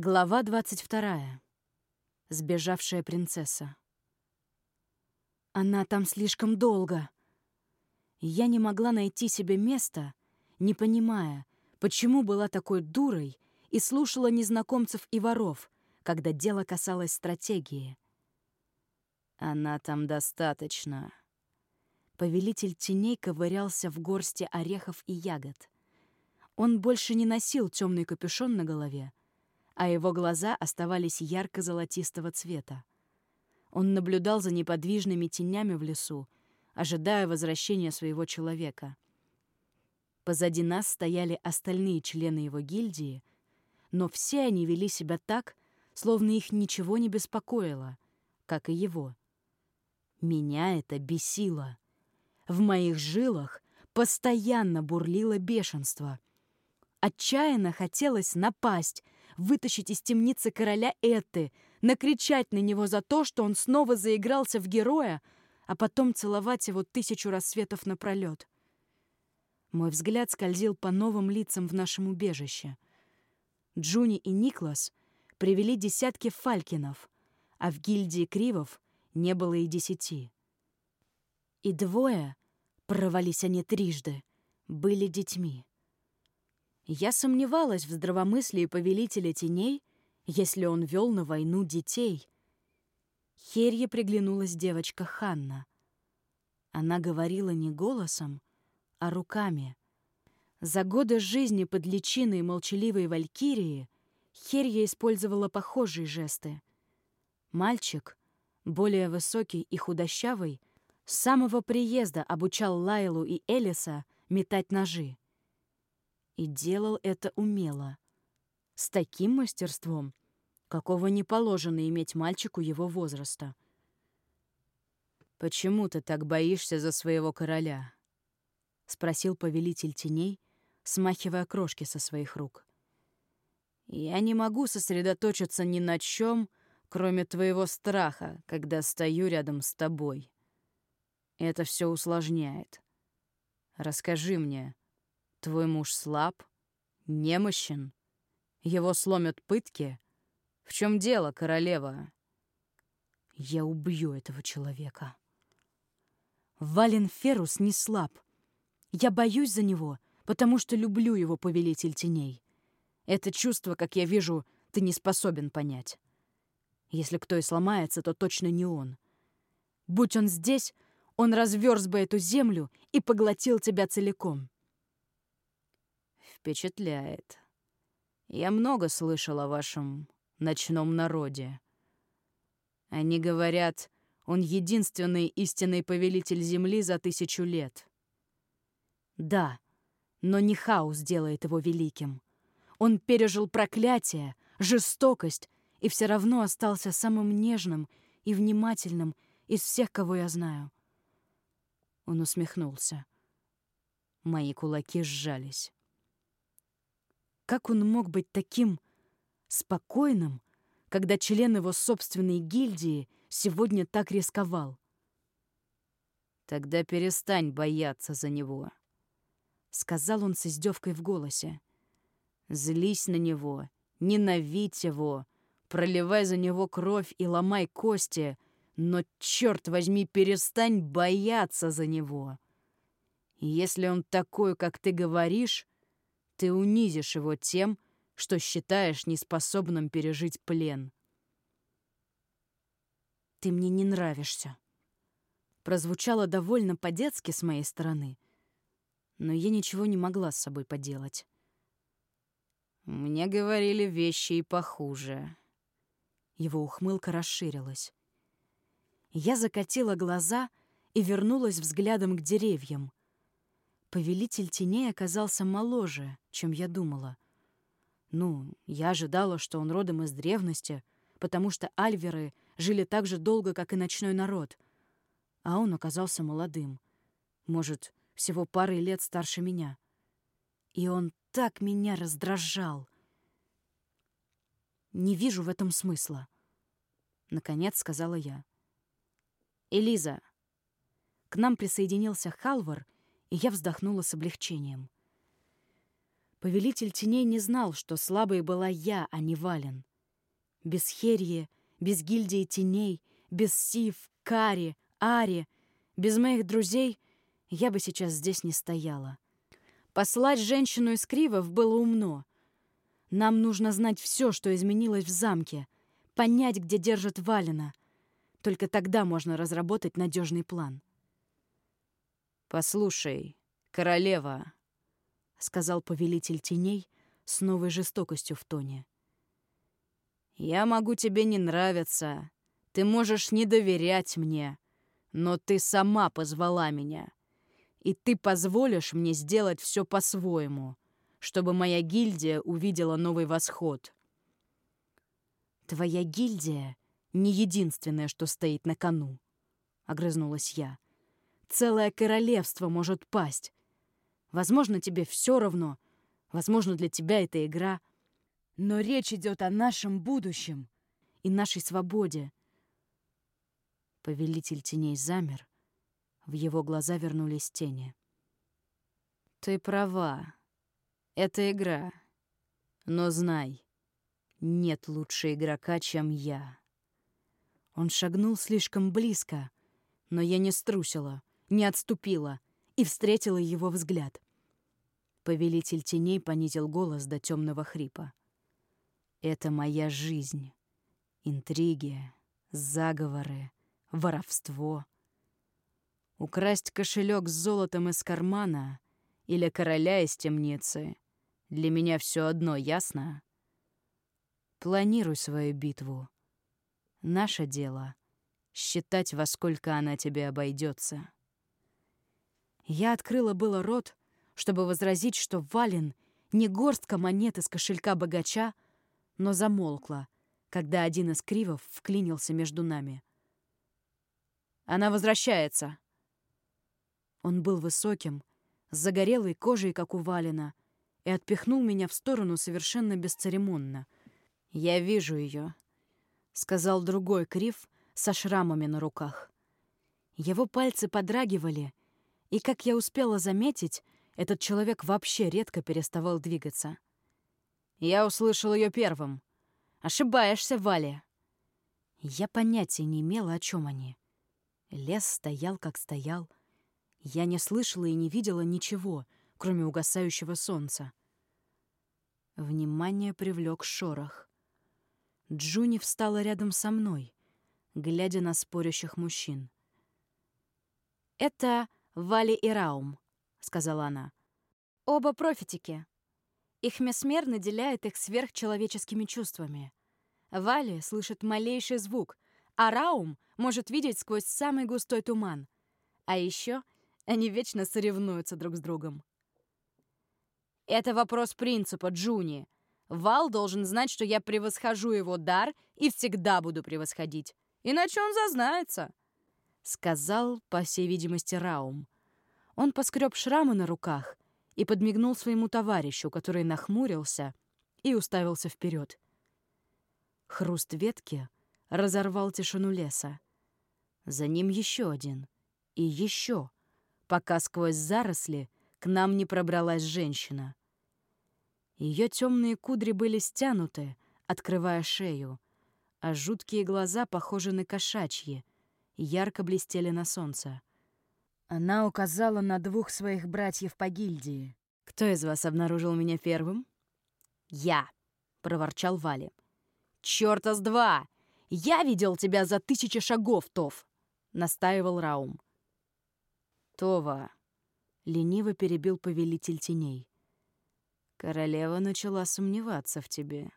Глава 22. Сбежавшая принцесса. Она там слишком долго. Я не могла найти себе места, не понимая, почему была такой дурой и слушала незнакомцев и воров, когда дело касалось стратегии. Она там достаточно. Повелитель теней ковырялся в горсти орехов и ягод. Он больше не носил темный капюшон на голове, а его глаза оставались ярко-золотистого цвета. Он наблюдал за неподвижными тенями в лесу, ожидая возвращения своего человека. Позади нас стояли остальные члены его гильдии, но все они вели себя так, словно их ничего не беспокоило, как и его. Меня это бесило. В моих жилах постоянно бурлило бешенство. Отчаянно хотелось напасть — вытащить из темницы короля Этты, накричать на него за то, что он снова заигрался в героя, а потом целовать его тысячу рассветов напролет. Мой взгляд скользил по новым лицам в нашем убежище. Джуни и Никлас привели десятки фалькинов, а в гильдии Кривов не было и десяти. И двое, провались они трижды, были детьми. Я сомневалась в здравомыслии повелителя теней, если он вел на войну детей. Херье приглянулась девочка Ханна. Она говорила не голосом, а руками. За годы жизни под личиной молчаливой валькирии Херья использовала похожие жесты. Мальчик, более высокий и худощавый, с самого приезда обучал Лайлу и Элиса метать ножи. И делал это умело. С таким мастерством, какого не положено иметь мальчику его возраста. «Почему ты так боишься за своего короля?» — спросил повелитель теней, смахивая крошки со своих рук. «Я не могу сосредоточиться ни на чем, кроме твоего страха, когда стою рядом с тобой. Это все усложняет. Расскажи мне, Твой муж слаб, немощен. Его сломят пытки. В чем дело, королева? Я убью этого человека. Вален Ферус не слаб. Я боюсь за него, потому что люблю его, повелитель теней. Это чувство, как я вижу, ты не способен понять. Если кто и сломается, то точно не он. Будь он здесь, он разверз бы эту землю и поглотил тебя целиком. Впечатляет. Я много слышал о вашем ночном народе. Они говорят, он единственный истинный повелитель Земли за тысячу лет. Да, но не хаос делает его великим. Он пережил проклятие, жестокость и все равно остался самым нежным и внимательным из всех, кого я знаю. Он усмехнулся. Мои кулаки сжались. Как он мог быть таким спокойным, когда член его собственной гильдии сегодня так рисковал? «Тогда перестань бояться за него», — сказал он с издевкой в голосе. «Злись на него, ненавидь его, проливай за него кровь и ломай кости, но, черт возьми, перестань бояться за него. Если он такой, как ты говоришь, ты унизишь его тем, что считаешь неспособным пережить плен. «Ты мне не нравишься», прозвучало довольно по-детски с моей стороны, но я ничего не могла с собой поделать. «Мне говорили вещи и похуже». Его ухмылка расширилась. Я закатила глаза и вернулась взглядом к деревьям, Повелитель теней оказался моложе, чем я думала. Ну, я ожидала, что он родом из древности, потому что альверы жили так же долго, как и ночной народ. А он оказался молодым. Может, всего парой лет старше меня. И он так меня раздражал. «Не вижу в этом смысла», — наконец сказала я. «Элиза». К нам присоединился Халвар — и я вздохнула с облегчением. Повелитель теней не знал, что слабой была я, а не Вален. Без Херьи, без гильдии теней, без Сив, Кари, Ари, без моих друзей я бы сейчас здесь не стояла. Послать женщину из Кривов было умно. Нам нужно знать все, что изменилось в замке, понять, где держат Валина. Только тогда можно разработать надежный план. «Послушай, королева», — сказал повелитель теней с новой жестокостью в тоне. «Я могу тебе не нравиться, ты можешь не доверять мне, но ты сама позвала меня, и ты позволишь мне сделать все по-своему, чтобы моя гильдия увидела новый восход». «Твоя гильдия не единственное, что стоит на кону», — огрызнулась я. «Целое королевство может пасть. Возможно, тебе все равно. Возможно, для тебя это игра. Но речь идет о нашем будущем и нашей свободе. Повелитель теней замер. В его глаза вернулись тени. «Ты права. Это игра. Но знай, нет лучше игрока, чем я». Он шагнул слишком близко, но я не струсила, не отступила и встретила его взгляд. Повелитель теней понизил голос до темного хрипа. «Это моя жизнь. Интриги, заговоры, воровство. Украсть кошелек с золотом из кармана или короля из темницы — для меня все одно, ясно? Планируй свою битву. Наше дело — считать, во сколько она тебе обойдется. Я открыла было рот, чтобы возразить, что Вален не горстка монет из кошелька богача, но замолкла, когда один из кривов вклинился между нами. «Она возвращается!» Он был высоким, с загорелой кожей, как у Валена, и отпихнул меня в сторону совершенно бесцеремонно. «Я вижу ее», — сказал другой крив со шрамами на руках. Его пальцы подрагивали, и, как я успела заметить, этот человек вообще редко переставал двигаться. «Я услышал ее первым. Ошибаешься, Валя!» Я понятия не имела, о чем они. Лес стоял, как стоял. Я не слышала и не видела ничего, кроме угасающего солнца. Внимание привлек шорох. Джуни встала рядом со мной, глядя на спорящих мужчин. «Это Вали и Раум», — сказала она. «Оба профитики. Их месмер наделяет их сверхчеловеческими чувствами. Вали слышит малейший звук, а Раум может видеть сквозь самый густой туман. А еще они вечно соревнуются друг с другом. Это вопрос принципа, Джуни. Вал должен знать, что я превосхожу его дар и всегда буду превосходить. Иначе он зазнается сказал, по всей видимости, Раум. Он поскреб шрамы на руках и подмигнул своему товарищу, который нахмурился и уставился вперед. Хруст ветки разорвал тишину леса. За ним еще один. И еще, пока сквозь заросли к нам не пробралась женщина. Ее темные кудри были стянуты, открывая шею, а жуткие глаза похожи на кошачьи — ярко блестели на солнце. Она указала на двух своих братьев по гильдии. «Кто из вас обнаружил меня первым?» «Я», — проворчал Вали. «Чёрта с два! Я видел тебя за тысячи шагов, Тов!» — настаивал Раум. «Това», — лениво перебил повелитель теней. «Королева начала сомневаться в тебе».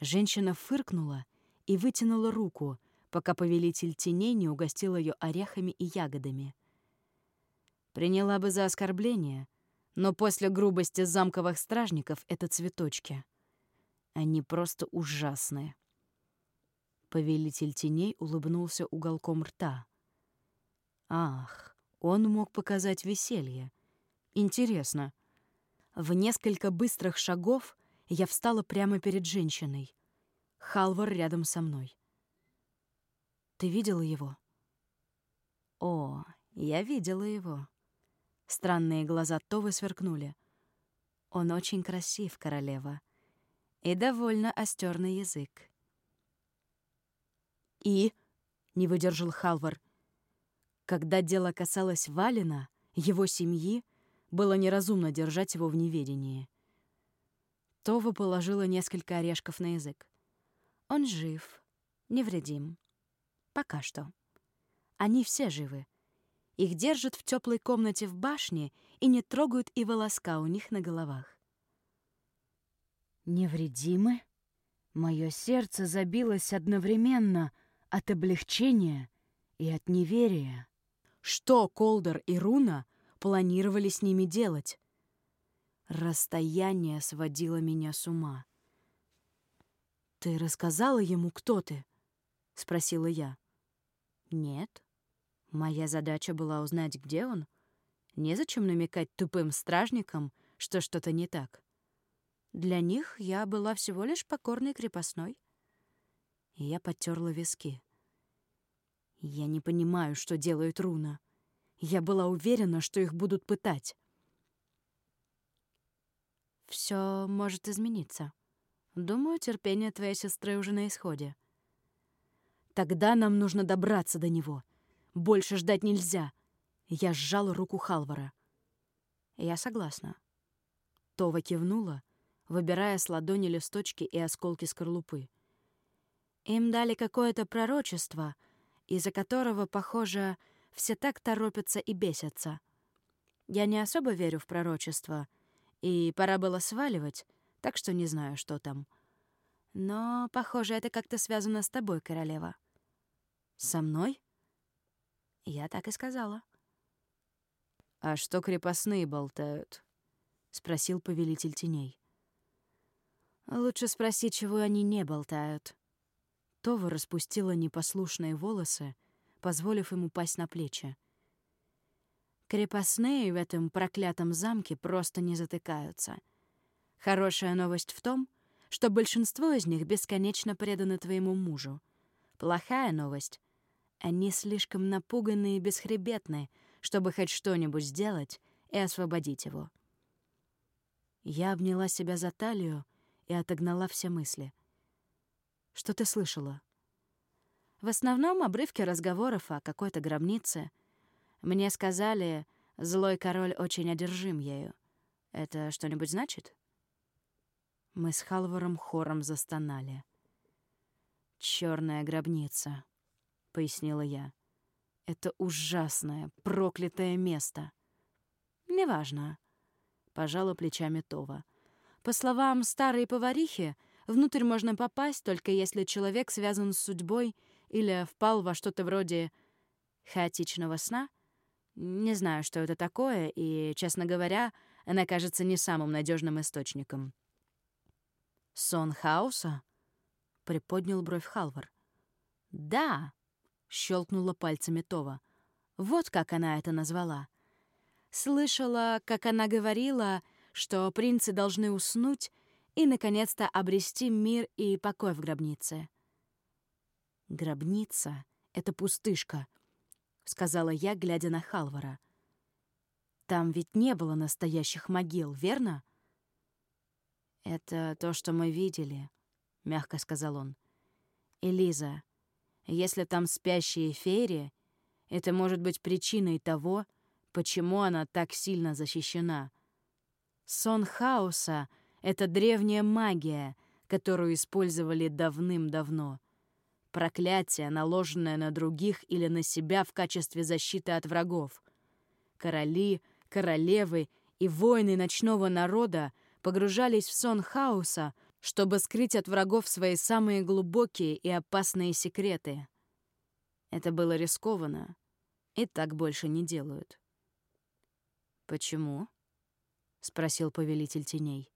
Женщина фыркнула и вытянула руку, пока повелитель теней не угостил ее орехами и ягодами. Приняла бы за оскорбление, но после грубости замковых стражников это цветочки. Они просто ужасные. Повелитель теней улыбнулся уголком рта. Ах, он мог показать веселье. Интересно. В несколько быстрых шагов я встала прямо перед женщиной. Халвар рядом со мной. Ты видела его?» «О, я видела его». Странные глаза Товы сверкнули. «Он очень красив, королева. И довольно остёрный язык. «И?» — не выдержал Халвар. Когда дело касалось Валина, его семьи, было неразумно держать его в неведении. Това положила несколько орешков на язык. Он жив, невредим. Пока что. Они все живы. Их держат в теплой комнате в башне и не трогают и волоска у них на головах. Невредимы? Мое сердце забилось одновременно от облегчения и от неверия. Что Колдер и Руна планировали с ними делать? Расстояние сводило меня с ума. «Ты рассказала ему, кто ты?» — спросила я. «Нет. Моя задача была узнать, где он. Незачем намекать тупым стражникам, что что-то не так. Для них я была всего лишь покорной крепостной». И я потерла виски. Я не понимаю, что делает Руна. Я была уверена, что их будут пытать. Все может измениться. Думаю, терпение твоей сестры уже на исходе. Тогда нам нужно добраться до него. Больше ждать нельзя. Я сжала руку Халвара. Я согласна. Това кивнула, выбирая с ладони листочки и осколки скорлупы. Им дали какое-то пророчество, из-за которого, похоже, все так торопятся и бесятся. Я не особо верю в пророчество, и пора было сваливать, так что не знаю, что там. Но, похоже, это как-то связано с тобой, королева. Со мной? Я так и сказала. «А что крепостные болтают?» — спросил повелитель теней. «Лучше спроси, чего они не болтают». Това распустила непослушные волосы, позволив ему пасть на плечи. Крепостные в этом проклятом замке просто не затыкаются. Хорошая новость в том, что большинство из них бесконечно преданы твоему мужу. Плохая новость — они слишком напуганы и бесхребетны, чтобы хоть что-нибудь сделать и освободить его. Я обняла себя за талию и отогнала все мысли. «Что ты слышала?» В основном обрывки разговоров о какой-то гробнице — мне сказали, злой король очень одержим ею. Это что-нибудь значит? Мы с Халваром хором застонали. Черная гробница», — пояснила я. «Это ужасное, проклятое место». «Неважно», — пожала плечами Това. «По словам старой поварихи, внутрь можно попасть, только если человек связан с судьбой или впал во что-то вроде хаотичного сна — не знаю, что это такое, и, честно говоря, она кажется не самым надежным источником. «Сон хаоса?» — приподнял бровь Халвар. «Да!» — щелкнула пальцами Това. «Вот как она это назвала. Слышала, как она говорила, что принцы должны уснуть и, наконец-то, обрести мир и покой в гробнице». «Гробница — это пустышка», — сказала я, глядя на Халвара. «Там ведь не было настоящих могил, верно?» «Это то, что мы видели», — мягко сказал он. «Элиза, если там спящие феери, это может быть причиной того, почему она так сильно защищена. Сон хаоса — это древняя магия, которую использовали давным-давно проклятие, наложенное на других или на себя в качестве защиты от врагов. Короли, королевы и воины ночного народа погружались в сон хаоса, чтобы скрыть от врагов свои самые глубокие и опасные секреты. Это было рискованно, и так больше не делают. «Почему?» — спросил повелитель теней.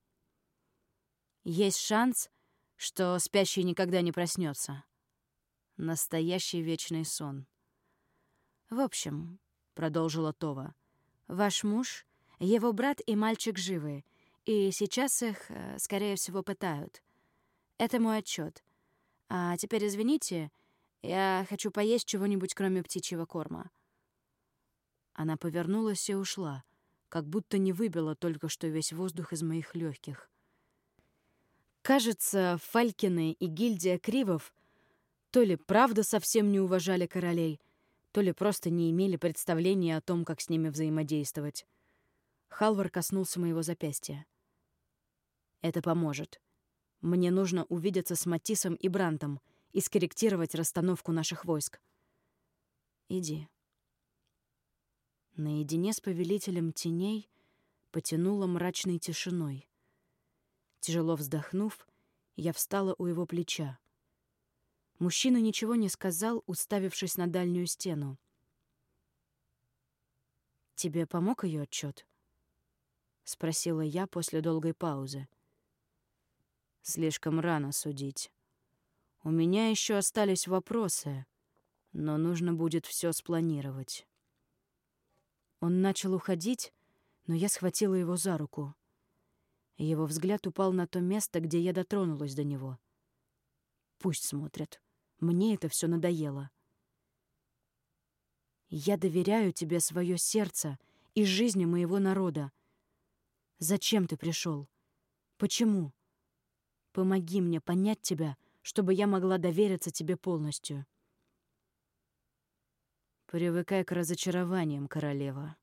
«Есть шанс, что спящий никогда не проснется. Настоящий вечный сон. «В общем», — продолжила Това, — «ваш муж, его брат и мальчик живы, и сейчас их, э, скорее всего, пытают. Это мой отчет. А теперь извините, я хочу поесть чего-нибудь, кроме птичьего корма». Она повернулась и ушла, как будто не выбила только что весь воздух из моих легких. Кажется, Фалькины и гильдия Кривов То ли правда совсем не уважали королей, то ли просто не имели представления о том, как с ними взаимодействовать. Халвар коснулся моего запястья. «Это поможет. Мне нужно увидеться с Матисом и Брантом и скорректировать расстановку наших войск. Иди». Наедине с повелителем теней потянуло мрачной тишиной. Тяжело вздохнув, я встала у его плеча. Мужчина ничего не сказал, уставившись на дальнюю стену. «Тебе помог ее отчет? спросила я после долгой паузы. «Слишком рано судить. У меня еще остались вопросы, но нужно будет все спланировать». Он начал уходить, но я схватила его за руку. Его взгляд упал на то место, где я дотронулась до него. Пусть смотрят. Мне это все надоело. Я доверяю тебе свое сердце и жизни моего народа. Зачем ты пришел? Почему? Помоги мне понять тебя, чтобы я могла довериться тебе полностью. Привыкай к разочарованиям, королева.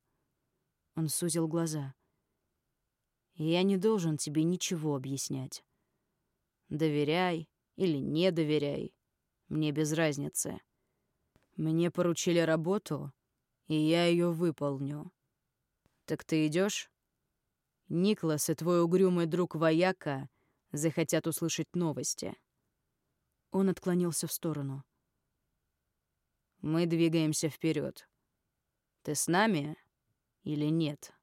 Он сузил глаза. Я не должен тебе ничего объяснять. Доверяй или не доверяй. Мне без разницы. Мне поручили работу, и я ее выполню. Так ты идешь? Никлас и твой угрюмый друг Вояка захотят услышать новости. Он отклонился в сторону. Мы двигаемся вперед. Ты с нами или нет?